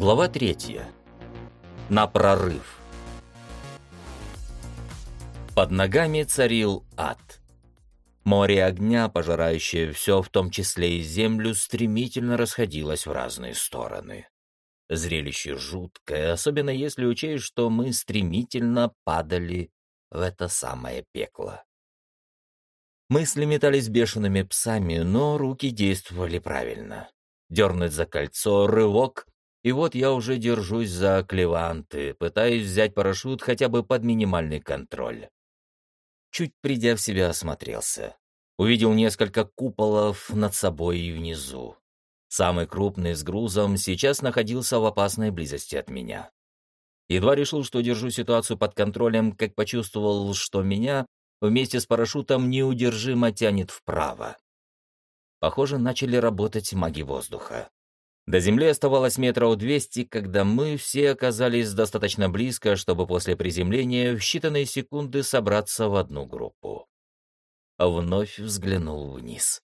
Глава третья. На прорыв. Под ногами царил ад. Море огня, пожирающее все, в том числе и землю, стремительно расходилось в разные стороны. Зрелище жуткое, особенно если учесть, что мы стремительно падали в это самое пекло. Мысли метались бешеными псами, но руки действовали правильно. Дернуть за кольцо, рывок, и вот я уже держусь за клеванты, пытаясь взять парашют хотя бы под минимальный контроль. Чуть придя в себя, осмотрелся. Увидел несколько куполов над собой и внизу. Самый крупный с грузом сейчас находился в опасной близости от меня. Едва решил, что держу ситуацию под контролем, как почувствовал, что меня вместе с парашютом неудержимо тянет вправо. Похоже, начали работать маги воздуха. До земли оставалось метров двести, когда мы все оказались достаточно близко, чтобы после приземления в считанные секунды собраться в одну группу. Вновь взглянул вниз.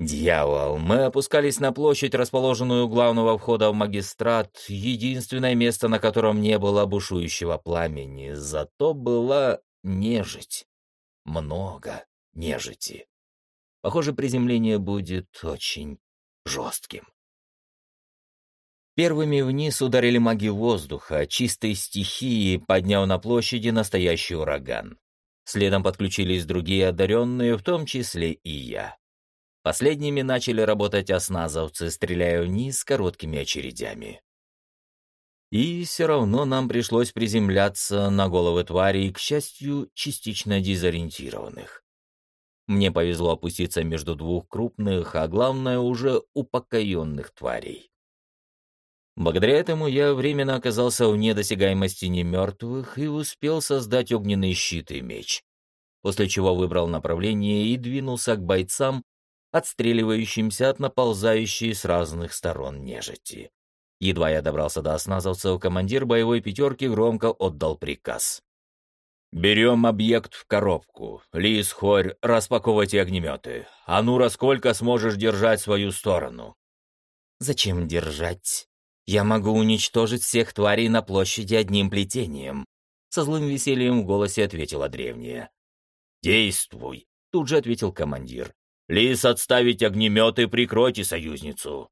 Дьявол, мы опускались на площадь, расположенную у главного входа в магистрат, единственное место, на котором не было бушующего пламени, зато была нежить. Много нежити. Похоже, приземление будет очень жестким. Первыми вниз ударили маги воздуха, чистой стихии, подняв на площади настоящий ураган. Следом подключились другие одаренные, в том числе и я. Последними начали работать осназовцы, стреляя вниз короткими очередями. И все равно нам пришлось приземляться на головы тварей, к счастью, частично дезориентированных. Мне повезло опуститься между двух крупных, а главное, уже упокоенных тварей. Благодаря этому я временно оказался вне досягаемости немертвых и успел создать огненный щит и меч, после чего выбрал направление и двинулся к бойцам, отстреливающимся от наползающей с разных сторон нежити. Едва я добрался до осназовцев, командир боевой пятерки громко отдал приказ. «Берем объект в коробку. Лис, Хорь, распаковывайте огнеметы. А ну, сколько сможешь держать свою сторону?» «Зачем держать?» Я могу уничтожить всех тварей на площади одним плетением», — со злым весельем в голосе ответила древняя. «Действуй», — тут же ответил командир. «Лис, отставить огнеметы, прикройте союзницу».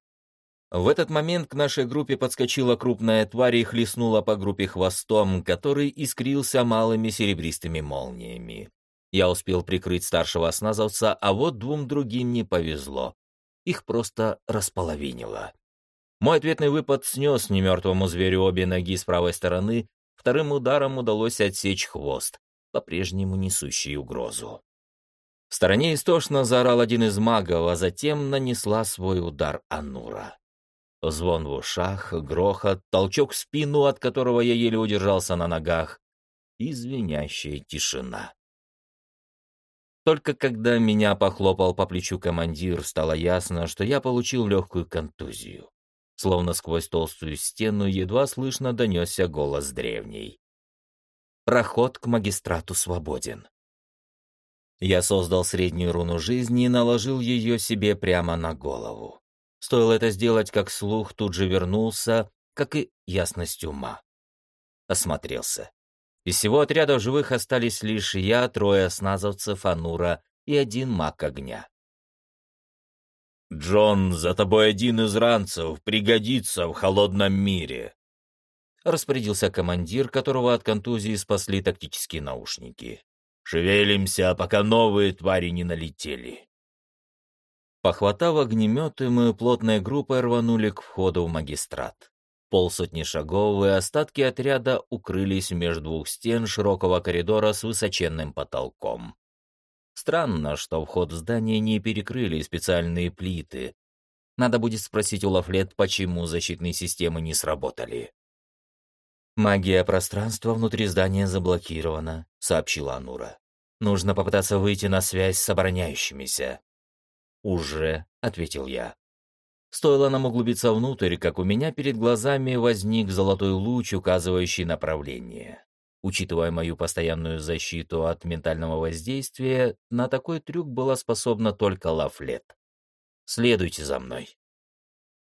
В этот момент к нашей группе подскочила крупная тварь и хлестнула по группе хвостом, который искрился малыми серебристыми молниями. Я успел прикрыть старшего осназовца, а вот двум другим не повезло. Их просто располовинило. Мой ответный выпад снес немертвому зверю обе ноги с правой стороны, вторым ударом удалось отсечь хвост, по-прежнему несущий угрозу. В стороне истошно заорал один из магов, а затем нанесла свой удар Анура. Звон в ушах, грохот, толчок в спину, от которого я еле удержался на ногах, и звенящая тишина. Только когда меня похлопал по плечу командир, стало ясно, что я получил легкую контузию. Словно сквозь толстую стену едва слышно донесся голос древней. Проход к магистрату свободен. Я создал среднюю руну жизни и наложил ее себе прямо на голову. Стоило это сделать, как слух тут же вернулся, как и ясность ума. Осмотрелся. Из всего отряда живых остались лишь я, трое сназовцев, Анура и один маг огня. «Джон, за тобой один из ранцев пригодится в холодном мире», — распорядился командир, которого от контузии спасли тактические наушники. «Шевелимся, пока новые твари не налетели». Похватав огнеметы, мы плотной группой рванули к входу в магистрат. Полсотни шагов, и остатки отряда укрылись между двух стен широкого коридора с высоченным потолком. Странно, что вход в здание не перекрыли специальные плиты. Надо будет спросить у Лафлет, почему защитные системы не сработали. «Магия пространства внутри здания заблокирована», — сообщила Анура. «Нужно попытаться выйти на связь с обороняющимися». «Уже», — ответил я. Стоило нам углубиться внутрь, как у меня перед глазами возник золотой луч, указывающий направление. Учитывая мою постоянную защиту от ментального воздействия, на такой трюк была способна только Лафлет. «Следуйте за мной».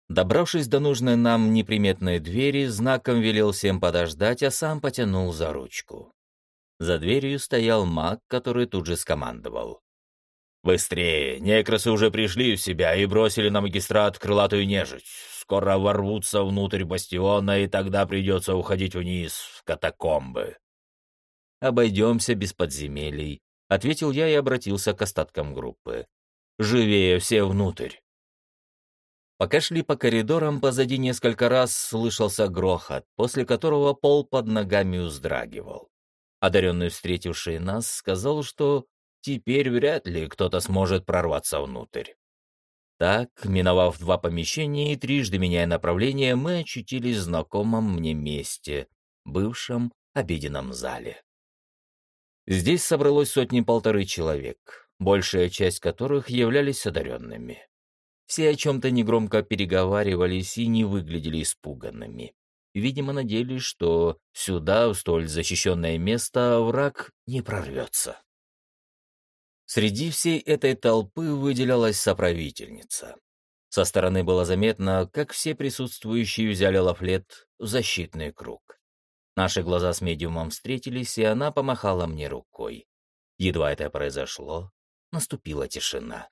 Добравшись до нужной нам неприметной двери, знаком велел всем подождать, а сам потянул за ручку. За дверью стоял маг, который тут же скомандовал. «Быстрее! Некрасы уже пришли в себя и бросили на магистрат крылатую нежить. Скоро ворвутся внутрь бастиона, и тогда придется уходить вниз, в катакомбы». «Обойдемся без подземелий», — ответил я и обратился к остаткам группы. «Живее все внутрь!» Пока шли по коридорам, позади несколько раз слышался грохот, после которого пол под ногами вздрагивал. Одаренный, встретивший нас, сказал, что теперь вряд ли кто-то сможет прорваться внутрь. Так, миновав два помещения и трижды меняя направление, мы очутились в знакомом мне месте, бывшем обеденном зале. Здесь собралось сотни-полторы человек, большая часть которых являлись одаренными. Все о чем-то негромко переговаривались и не выглядели испуганными. Видимо, надеялись, что сюда, в столь защищенное место, враг не прорвется. Среди всей этой толпы выделялась соправительница. Со стороны было заметно, как все присутствующие взяли лафлет в защитный круг. Наши глаза с медиумом встретились, и она помахала мне рукой. Едва это произошло, наступила тишина.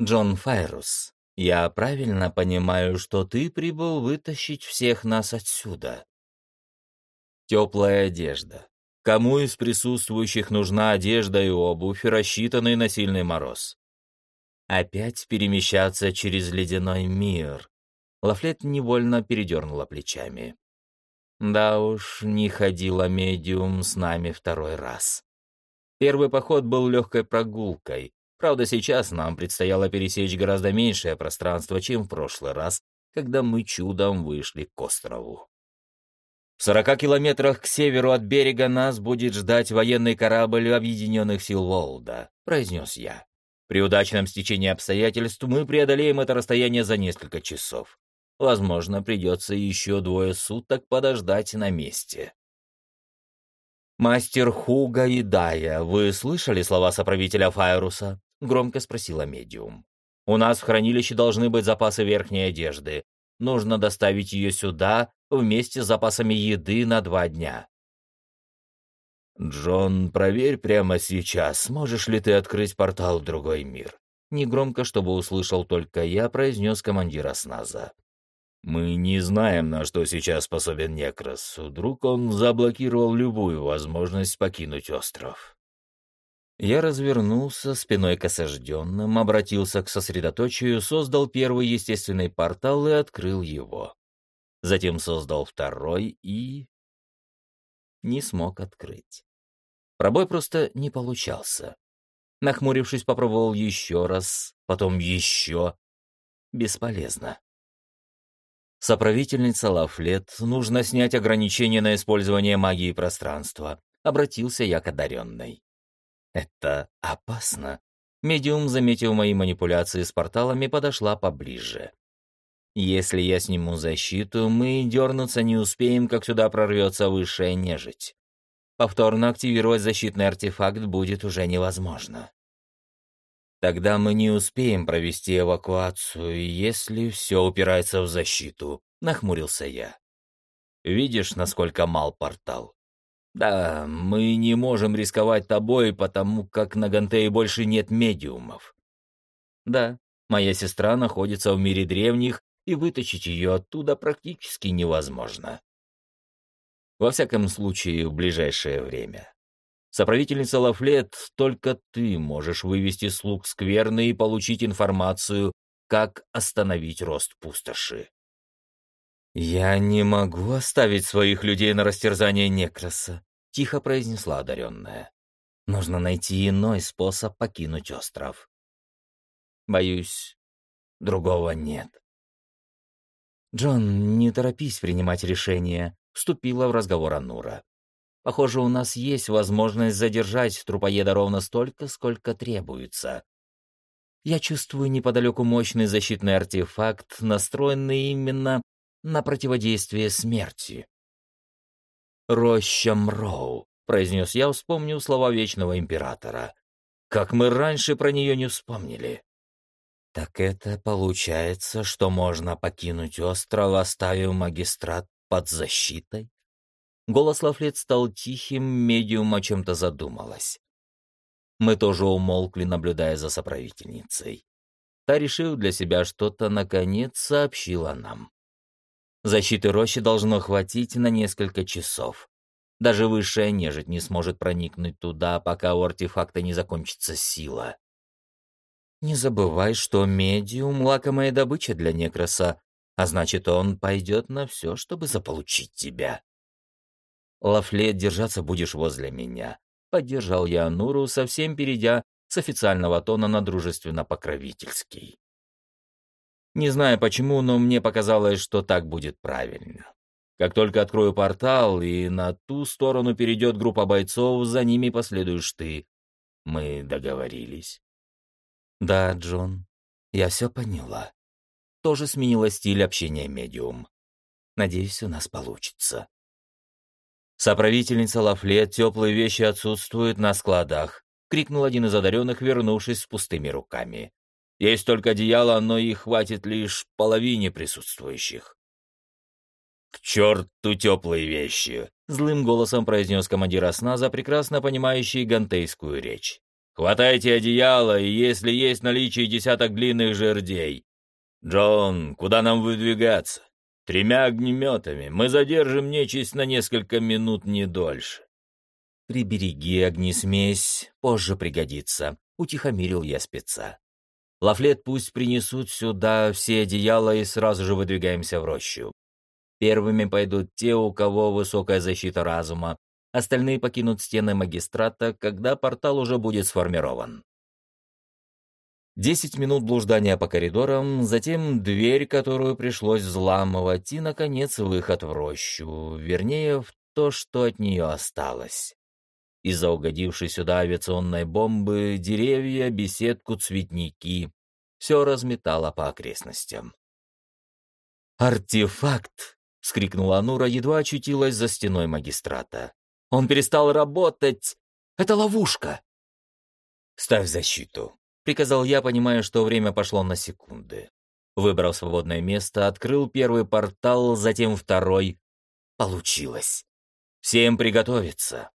Джон Файрус, я правильно понимаю, что ты прибыл вытащить всех нас отсюда? Теплая одежда. Кому из присутствующих нужна одежда и обувь, рассчитанные на сильный мороз? Опять перемещаться через ледяной мир. Лафлет невольно передернула плечами. Да уж, не ходила медиум с нами второй раз. Первый поход был легкой прогулкой, Правда, сейчас нам предстояло пересечь гораздо меньшее пространство, чем в прошлый раз, когда мы чудом вышли к острову. В сорока километрах к северу от берега нас будет ждать военный корабль Объединенных сил Волда, произнес я. При удачном стечении обстоятельств мы преодолеем это расстояние за несколько часов. Возможно, придется еще двое суток подождать на месте. «Мастер Хуга и Дая, вы слышали слова соправителя Файруса?» — громко спросила медиум. «У нас в хранилище должны быть запасы верхней одежды. Нужно доставить ее сюда вместе с запасами еды на два дня». «Джон, проверь прямо сейчас, сможешь ли ты открыть портал в другой мир?» Негромко, чтобы услышал только я, произнес командир осназа. Мы не знаем, на что сейчас способен Некрос. Вдруг он заблокировал любую возможность покинуть остров. Я развернулся спиной к осажденным, обратился к сосредоточию, создал первый естественный портал и открыл его. Затем создал второй и... не смог открыть. Пробой просто не получался. Нахмурившись, попробовал еще раз, потом еще. Бесполезно. Соправительница Лафлет, нужно снять ограничения на использование магии пространства. Обратился я к одаренной. Это опасно. Медиум, заметив мои манипуляции с порталами, подошла поближе. Если я сниму защиту, мы дернуться не успеем, как сюда прорвется высшая нежить. Повторно активировать защитный артефакт будет уже невозможно. Тогда мы не успеем провести эвакуацию, если все упирается в защиту», — нахмурился я. «Видишь, насколько мал портал? Да, мы не можем рисковать тобой, потому как на Гантее больше нет медиумов. Да, моя сестра находится в мире древних, и вытащить ее оттуда практически невозможно. Во всяком случае, в ближайшее время. Соправительница Лафлет, только ты можешь вывести слуг скверны и получить информацию, как остановить рост пустоши. «Я не могу оставить своих людей на растерзание Некроса», — тихо произнесла одаренная. «Нужно найти иной способ покинуть остров». «Боюсь, другого нет». «Джон, не торопись принимать решение», — вступила в разговор Анура. Похоже, у нас есть возможность задержать трупоеда ровно столько, сколько требуется. Я чувствую неподалеку мощный защитный артефакт, настроенный именно на противодействие смерти. «Роща Мроу», — произнес я, вспомнив слова Вечного Императора. «Как мы раньше про нее не вспомнили». «Так это получается, что можно покинуть остров, оставив магистрат под защитой?» Голос Лафлет стал тихим, медиум о чем-то задумалась. Мы тоже умолкли, наблюдая за соправительницей. Та, решив для себя что-то, наконец сообщила нам. Защиты рощи должно хватить на несколько часов. Даже высшая нежить не сможет проникнуть туда, пока у артефакта не закончится сила. Не забывай, что медиум — лакомая добыча для некроса, а значит, он пойдет на все, чтобы заполучить тебя. Лафлет, держаться будешь возле меня. Поддержал я Нуру, совсем перейдя с официального тона на дружественно-покровительский. Не знаю почему, но мне показалось, что так будет правильно. Как только открою портал, и на ту сторону перейдет группа бойцов, за ними последуешь ты. Мы договорились. «Да, Джон, я все поняла». Тоже сменила стиль общения медиум. «Надеюсь, у нас получится». «Соправительница Лафлет, теплые вещи отсутствуют на складах», — крикнул один из одаренных, вернувшись с пустыми руками. «Есть только одеяло, но их хватит лишь половине присутствующих». «К черту теплые вещи!» — злым голосом произнес командир осназа, прекрасно понимающий гантейскую речь. Хватайте одеяло, и если есть наличие десяток длинных жердей. Джон, куда нам выдвигаться? Тремя огнеметами. Мы задержим нечисть на несколько минут, не дольше. Прибереги огнесмесь, позже пригодится, утихомирил я спеца. Лафлет пусть принесут сюда все одеяла и сразу же выдвигаемся в рощу. Первыми пойдут те, у кого высокая защита разума, Остальные покинут стены магистрата, когда портал уже будет сформирован. Десять минут блуждания по коридорам, затем дверь, которую пришлось взламывать, и, наконец, выход в рощу, вернее, в то, что от нее осталось. Из-за угодившей сюда авиационной бомбы деревья, беседку, цветники — все разметало по окрестностям. «Артефакт!» — скрикнула Нура, едва очутилась за стеной магистрата. Он перестал работать. Это ловушка. «Ставь защиту», — приказал я, понимая, что время пошло на секунды. Выбрал свободное место, открыл первый портал, затем второй. Получилось. Всем приготовиться.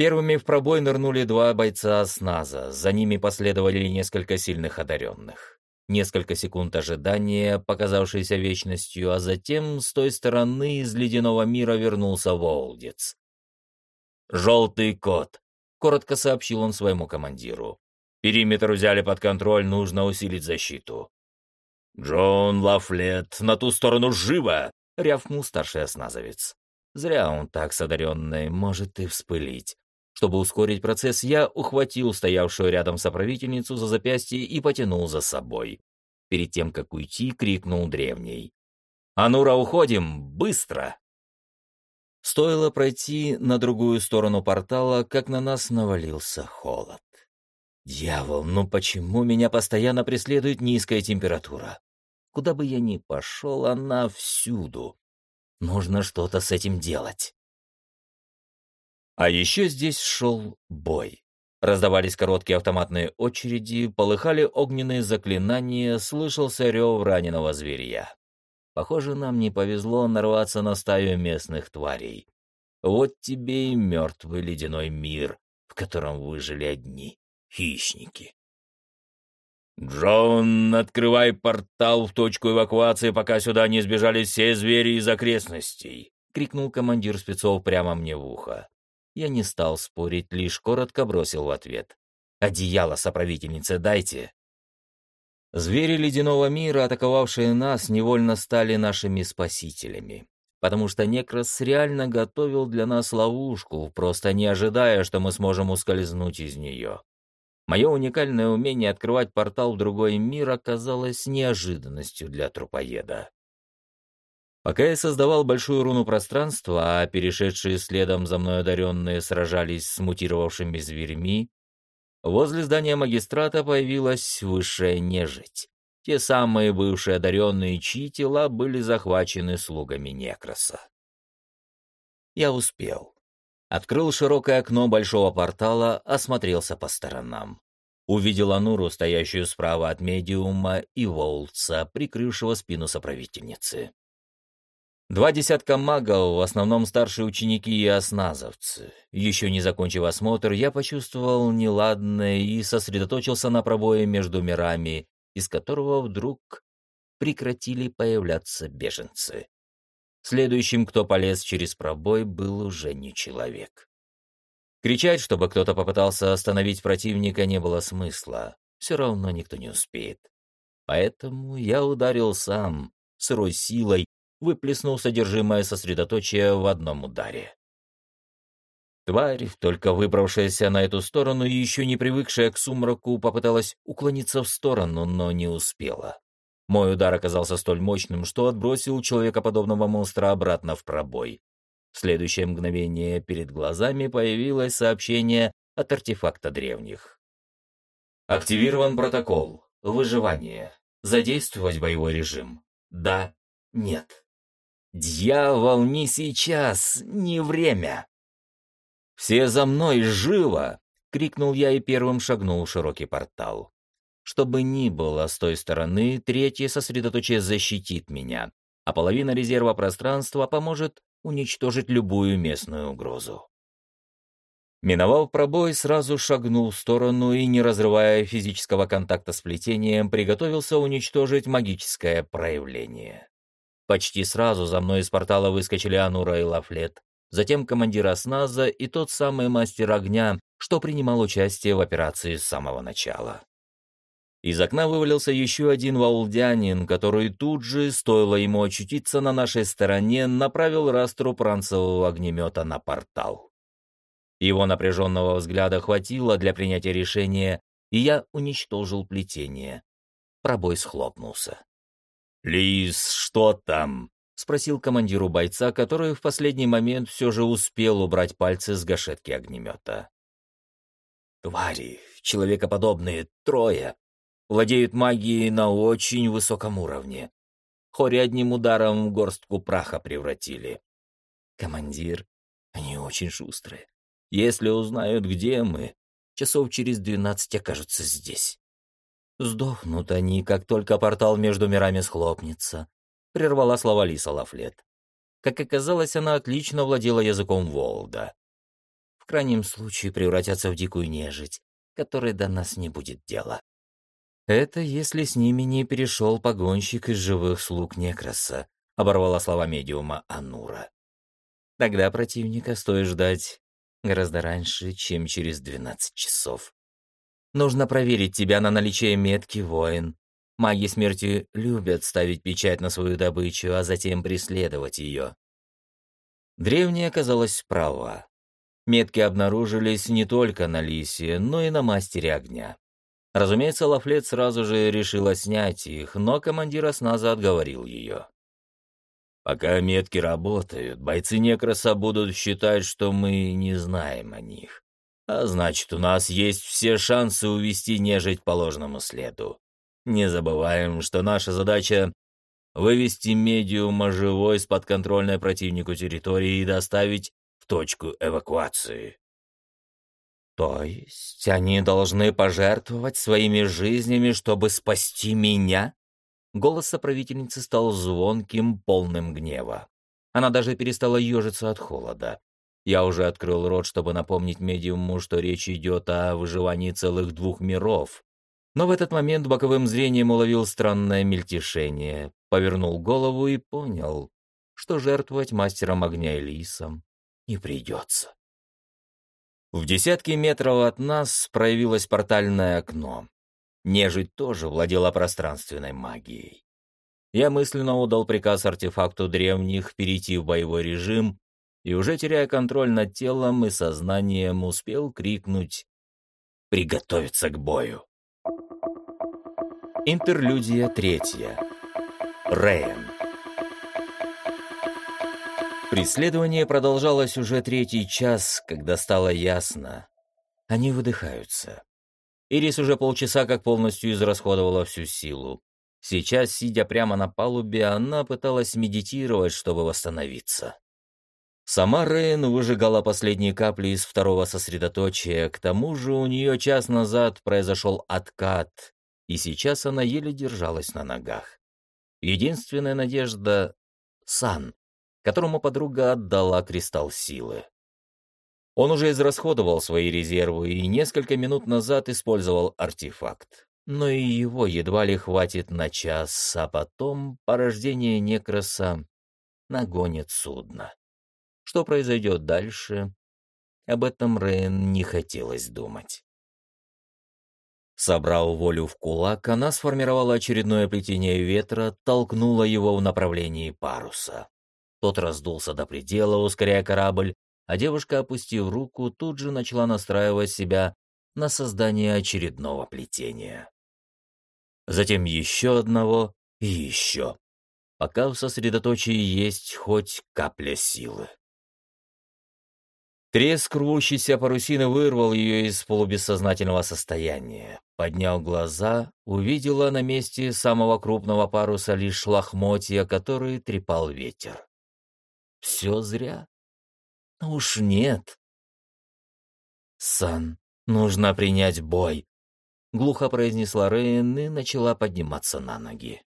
Первыми в пробой нырнули два бойца осназа, за ними последовали несколько сильных одаренных. Несколько секунд ожидания, показавшиеся вечностью, а затем с той стороны из ледяного мира вернулся Волдец. «Желтый кот», — коротко сообщил он своему командиру. «Периметр взяли под контроль, нужно усилить защиту». «Джон Лафлет, на ту сторону живо!» — рявкнул старший осназовец. Зря он так с одаренной, может и вспылить. Чтобы ускорить процесс, я ухватил стоявшую рядом соправительницу за запястье и потянул за собой. Перед тем, как уйти, крикнул древний. «Анура, уходим! Быстро!» Стоило пройти на другую сторону портала, как на нас навалился холод. «Дьявол, ну почему меня постоянно преследует низкая температура? Куда бы я ни пошел, она всюду. Нужно что-то с этим делать». А еще здесь шел бой. Раздавались короткие автоматные очереди, полыхали огненные заклинания, слышался рев раненого зверя. Похоже, нам не повезло нарваться на стаю местных тварей. Вот тебе и мертвый ледяной мир, в котором выжили одни хищники. «Джон, открывай портал в точку эвакуации, пока сюда не сбежали все звери из окрестностей!» — крикнул командир спецов прямо мне в ухо. Я не стал спорить, лишь коротко бросил в ответ. «Одеяло соправительнице дайте». Звери ледяного мира, атаковавшие нас, невольно стали нашими спасителями, потому что Некрос реально готовил для нас ловушку, просто не ожидая, что мы сможем ускользнуть из нее. Мое уникальное умение открывать портал в другой мир оказалось неожиданностью для трупоеда. Пока я создавал большую руну пространства, а перешедшие следом за мной одаренные сражались с мутировавшими зверьми, возле здания магистрата появилась высшая нежить. Те самые бывшие одаренные, чьи тела были захвачены слугами Некроса. Я успел. Открыл широкое окно большого портала, осмотрелся по сторонам. Увидел Ануру, стоящую справа от медиума, и Волца, прикрывшего спину соправительницы. Два десятка магов, в основном старшие ученики и осназовцы. Еще не закончив осмотр, я почувствовал неладное и сосредоточился на пробое между мирами, из которого вдруг прекратили появляться беженцы. Следующим, кто полез через пробой, был уже не человек. Кричать, чтобы кто-то попытался остановить противника, не было смысла. Все равно никто не успеет. Поэтому я ударил сам, сырой силой, выплеснул содержимое сосредоточия в одном ударе. Тварь, только выбравшаяся на эту сторону и еще не привыкшая к сумраку, попыталась уклониться в сторону, но не успела. Мой удар оказался столь мощным, что отбросил человекоподобного монстра обратно в пробой. В следующее мгновение перед глазами появилось сообщение от артефакта древних. Активирован протокол. Выживание. Задействовать боевой режим. Да, нет. Дьявол, не сейчас, не время. «Все за мной, живо!» — крикнул я и первым шагнул в широкий портал. Что бы ни было с той стороны, третье сосредоточие защитит меня, а половина резерва пространства поможет уничтожить любую местную угрозу. Миновав пробой, сразу шагнул в сторону и, не разрывая физического контакта с плетением, приготовился уничтожить магическое проявление. Почти сразу за мной из портала выскочили Анура и Лафлет, затем командир осназа и тот самый мастер огня, что принимал участие в операции с самого начала. Из окна вывалился еще один ваулдянин, который тут же, стоило ему очутиться на нашей стороне, направил растру пранцевого огнемета на портал. Его напряженного взгляда хватило для принятия решения, и я уничтожил плетение. Пробой схлопнулся. «Лис, что там?» — спросил командиру бойца, который в последний момент все же успел убрать пальцы с гашетки огнемета. «Твари, человекоподобные, трое, владеют магией на очень высоком уровне. Хори одним ударом в горстку праха превратили. Командир, они очень шустрые. Если узнают, где мы, часов через двенадцать окажутся здесь. Сдохнут они, как только портал между мирами схлопнется, прервала слова Лиса Лафлет. Как оказалось, она отлично владела языком Волда. В крайнем случае превратятся в дикую нежить, которой до нас не будет дела. «Это если с ними не перешел погонщик из живых слуг Некроса», — оборвала слова медиума Анура. «Тогда противника стоит ждать гораздо раньше, чем через двенадцать часов. Нужно проверить тебя на наличие метки, воин. Маги смерти любят ставить печать на свою добычу, а затем преследовать ее». Древняя оказалась права. Метки обнаружились не только на Лисе, но и на Мастере Огня. Разумеется, Лафлет сразу же решила снять их, но командир осназа отговорил ее. «Пока метки работают, бойцы Некроса будут считать, что мы не знаем о них. А значит, у нас есть все шансы увести нежить по ложному следу. Не забываем, что наша задача — вывести медиума живой с подконтрольной противнику территории и доставить в точку эвакуации». То есть они должны пожертвовать своими жизнями, чтобы спасти меня? Голос соправительницы стал звонким, полным гнева. Она даже перестала ежиться от холода. Я уже открыл рот, чтобы напомнить медиуму, что речь идет о выживании целых двух миров. Но в этот момент боковым зрением уловил странное мельтешение, повернул голову и понял, что жертвовать мастером огня и лисом не придется. В десятки метров от нас проявилось портальное окно. Нежить тоже владела пространственной магией. Я мысленно удал приказ артефакту древних перейти в боевой режим и, уже теряя контроль над телом и сознанием, успел крикнуть «Приготовиться к бою!». Интерлюдия третья. Рейн. Преследование продолжалось уже третий час, когда стало ясно. Они выдыхаются. Ирис уже полчаса как полностью израсходовала всю силу. Сейчас, сидя прямо на палубе, она пыталась медитировать, чтобы восстановиться. Сама Рейн выжигала последние капли из второго сосредоточия, к тому же у нее час назад произошел откат, и сейчас она еле держалась на ногах. Единственная надежда — Сан, которому подруга отдала кристалл силы. Он уже израсходовал свои резервы и несколько минут назад использовал артефакт. Но и его едва ли хватит на час, а потом порождение Некроса нагонит судно. Что произойдет дальше, об этом Рейн не хотелось думать. Собрав волю в кулак, она сформировала очередное плетение ветра, толкнула его в направлении паруса. Тот раздулся до предела, ускоряя корабль, а девушка, опустив руку, тут же начала настраивать себя на создание очередного плетения. Затем еще одного и еще, пока в сосредоточии есть хоть капля силы. Треск рвущейся парусины вырвал ее из полубессознательного состояния. Поднял глаза, увидела на месте самого крупного паруса лишь лохмотья, которые трепал ветер. Все зря. Ну уж нет. «Сан, нужно принять бой», — глухо произнесла Рейн и начала подниматься на ноги.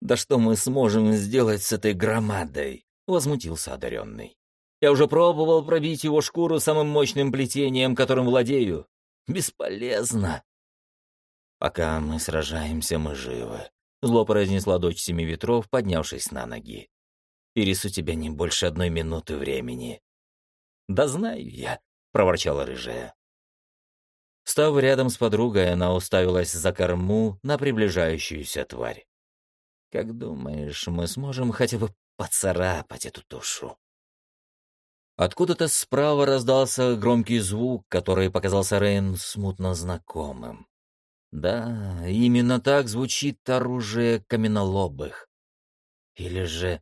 «Да что мы сможем сделать с этой громадой?» — возмутился одаренный. Я уже пробовал пробить его шкуру самым мощным плетением, которым владею. Бесполезно. Пока мы сражаемся, мы живы. Зло произнесла дочь Семи Ветров, поднявшись на ноги. Ирис, у тебя не больше одной минуты времени. Да знаю я, проворчала рыжая. Став рядом с подругой, она уставилась за корму на приближающуюся тварь. «Как думаешь, мы сможем хотя бы поцарапать эту тушу?» Откуда-то справа раздался громкий звук, который показался Рейн смутно знакомым. Да, именно так звучит оружие каменолобых. Или же...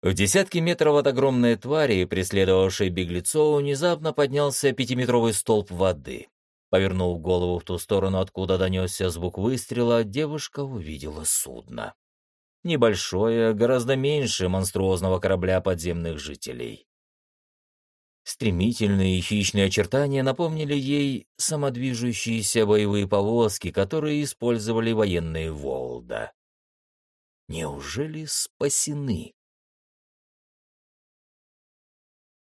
В десятки метров от огромной твари, преследовавшей беглецов, внезапно поднялся пятиметровый столб воды. Повернув голову в ту сторону, откуда донесся звук выстрела, девушка увидела судно небольшое, гораздо меньше монструозного корабля подземных жителей. Стремительные и хищные очертания напомнили ей самодвижущиеся боевые повозки, которые использовали военные Волда. Неужели спасены?